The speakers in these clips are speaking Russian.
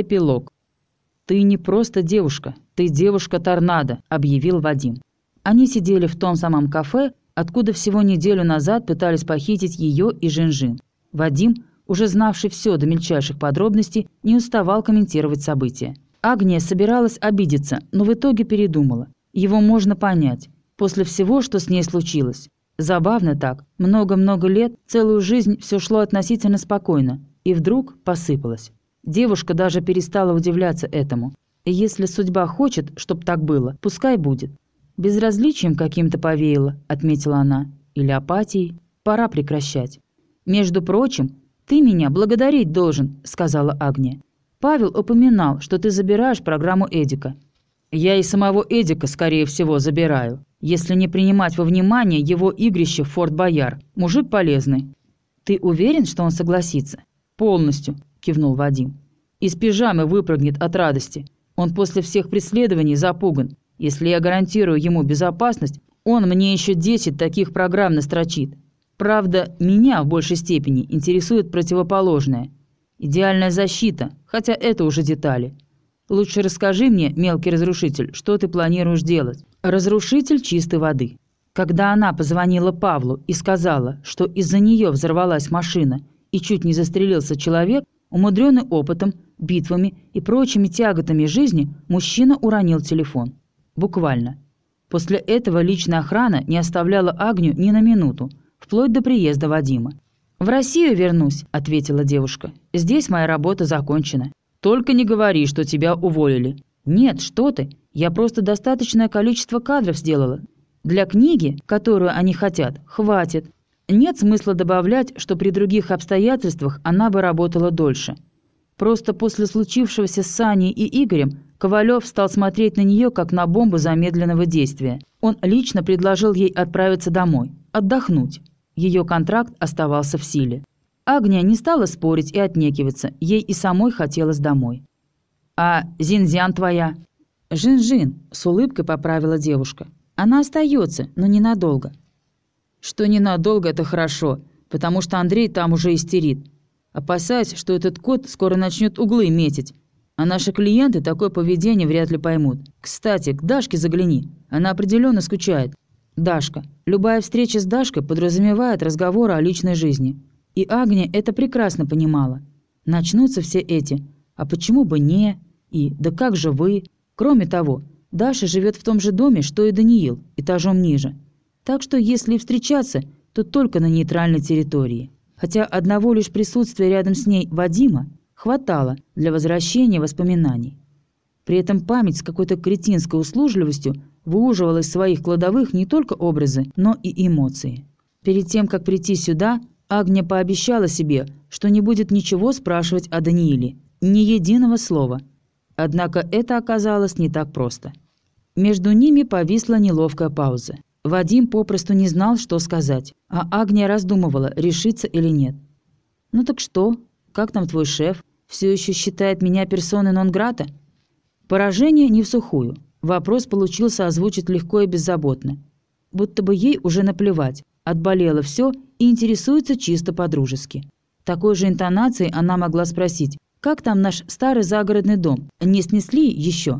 Эпилог. «Ты не просто девушка, ты девушка-торнадо», – объявил Вадим. Они сидели в том самом кафе, откуда всего неделю назад пытались похитить ее и Жинжин. Вадим, уже знавший все до мельчайших подробностей, не уставал комментировать события. Агния собиралась обидеться, но в итоге передумала. Его можно понять. После всего, что с ней случилось. Забавно так. Много-много лет, целую жизнь все шло относительно спокойно. И вдруг посыпалось. Девушка даже перестала удивляться этому. И если судьба хочет, чтоб так было, пускай будет. Безразличием каким-то повеяло, отметила она. Или апатией. Пора прекращать. Между прочим, ты меня благодарить должен, сказала Агния. Павел упоминал, что ты забираешь программу Эдика. Я и самого Эдика, скорее всего, забираю, если не принимать во внимание его игрище в Форт Бояр. Мужик полезный. Ты уверен, что он согласится? Полностью кивнул Вадим. «Из пижамы выпрыгнет от радости. Он после всех преследований запуган. Если я гарантирую ему безопасность, он мне еще 10 таких программ настрочит. Правда, меня в большей степени интересует противоположное. Идеальная защита, хотя это уже детали. Лучше расскажи мне, мелкий разрушитель, что ты планируешь делать. Разрушитель чистой воды. Когда она позвонила Павлу и сказала, что из-за нее взорвалась машина и чуть не застрелился человек, Умудренный опытом, битвами и прочими тяготами жизни, мужчина уронил телефон. Буквально. После этого личная охрана не оставляла Агню ни на минуту, вплоть до приезда Вадима. «В Россию вернусь», — ответила девушка. «Здесь моя работа закончена. Только не говори, что тебя уволили». «Нет, что ты. Я просто достаточное количество кадров сделала. Для книги, которую они хотят, хватит. Нет смысла добавлять, что при других обстоятельствах она бы работала дольше. Просто после случившегося с Саней и Игорем Ковалев стал смотреть на нее как на бомбу замедленного действия. Он лично предложил ей отправиться домой, отдохнуть. Ее контракт оставался в силе. Агния не стала спорить и отнекиваться, ей и самой хотелось домой. «А Зинзян твоя?» «Жин-Жин», — с улыбкой поправила девушка. «Она остается, но ненадолго. Что ненадолго это хорошо, потому что Андрей там уже истерит. Опасаясь, что этот кот скоро начнет углы метить. А наши клиенты такое поведение вряд ли поймут. Кстати, к Дашке загляни. Она определенно скучает. Дашка. Любая встреча с Дашкой подразумевает разговоры о личной жизни. И Агния это прекрасно понимала. Начнутся все эти «а почему бы не?» и «да как же вы?» Кроме того, Даша живет в том же доме, что и Даниил, этажом ниже. Так что если встречаться, то только на нейтральной территории. Хотя одного лишь присутствия рядом с ней Вадима хватало для возвращения воспоминаний. При этом память с какой-то кретинской услужливостью выуживала из своих кладовых не только образы, но и эмоции. Перед тем, как прийти сюда, Агния пообещала себе, что не будет ничего спрашивать о Данииле, ни единого слова. Однако это оказалось не так просто. Между ними повисла неловкая пауза. Вадим попросту не знал, что сказать, а Агния раздумывала, решиться или нет. «Ну так что? Как там твой шеф? Все еще считает меня персоной нон-грата?» Поражение не в сухую. Вопрос получился озвучить легко и беззаботно. Будто бы ей уже наплевать, отболело все и интересуется чисто по-дружески. Такой же интонацией она могла спросить, «Как там наш старый загородный дом? Не снесли еще?»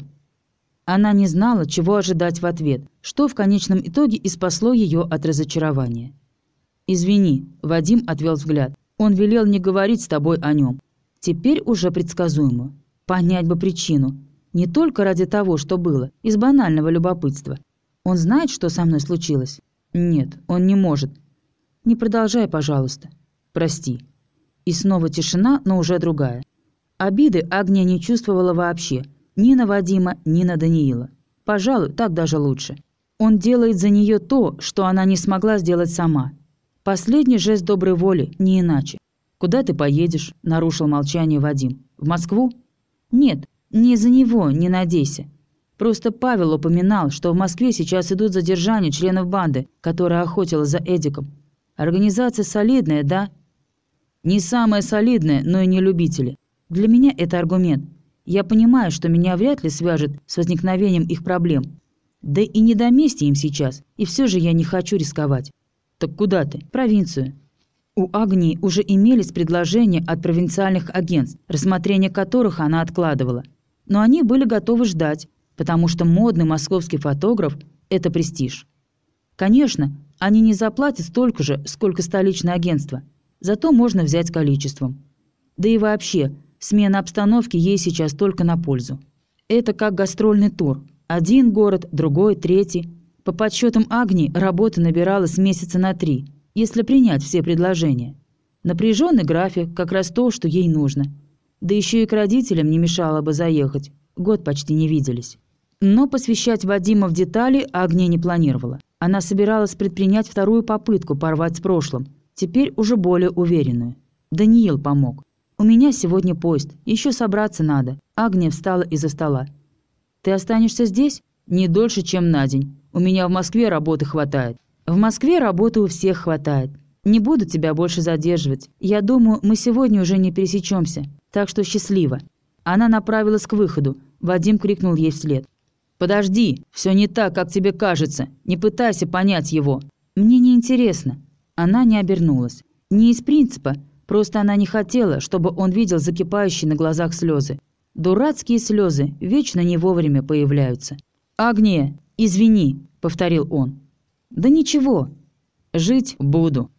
Она не знала, чего ожидать в ответ, что в конечном итоге и спасло ее от разочарования. «Извини», – Вадим отвел взгляд. «Он велел не говорить с тобой о нем. Теперь уже предсказуемо. Понять бы причину. Не только ради того, что было, из банального любопытства. Он знает, что со мной случилось? Нет, он не может. Не продолжай, пожалуйста. Прости». И снова тишина, но уже другая. Обиды Агния не чувствовала вообще – ни на Вадима, ни на Даниила. Пожалуй, так даже лучше. Он делает за нее то, что она не смогла сделать сама. Последний жест доброй воли, не иначе. «Куда ты поедешь?» – нарушил молчание Вадим. «В Москву?» «Нет, не из-за него, не надейся. Просто Павел упоминал, что в Москве сейчас идут задержания членов банды, которая охотилась за Эдиком. Организация солидная, да?» «Не самая солидная, но и не любители. Для меня это аргумент. Я понимаю, что меня вряд ли свяжет с возникновением их проблем. Да и не до мести им сейчас, и все же я не хочу рисковать. Так куда ты? Провинцию. У Агнии уже имелись предложения от провинциальных агентств, рассмотрение которых она откладывала. Но они были готовы ждать, потому что модный московский фотограф – это престиж. Конечно, они не заплатят столько же, сколько столичное агентство, зато можно взять количеством. Да и вообще, смена обстановки ей сейчас только на пользу. Это как гастрольный тур. Один город, другой, третий. По подсчетам Агни, работа набиралась месяца на три – если принять все предложения. Напряженный график – как раз то, что ей нужно. Да еще и к родителям не мешало бы заехать. Год почти не виделись. Но посвящать Вадима в детали Агния не планировала. Она собиралась предпринять вторую попытку порвать с прошлым, теперь уже более уверенную. Даниил помог. «У меня сегодня поезд, еще собраться надо». Агния встала из-за стола. «Ты останешься здесь?» «Не дольше, чем на день. У меня в Москве работы хватает». В Москве работы у всех хватает. Не буду тебя больше задерживать. Я думаю, мы сегодня уже не пересечемся. Так что счастливо». Она направилась к выходу. Вадим крикнул ей вслед. «Подожди, все не так, как тебе кажется. Не пытайся понять его». «Мне не интересно». Она не обернулась. Не из принципа, просто она не хотела, чтобы он видел закипающие на глазах слезы. Дурацкие слезы вечно не вовремя появляются. «Агния, извини», — повторил он. «Да ничего, жить буду».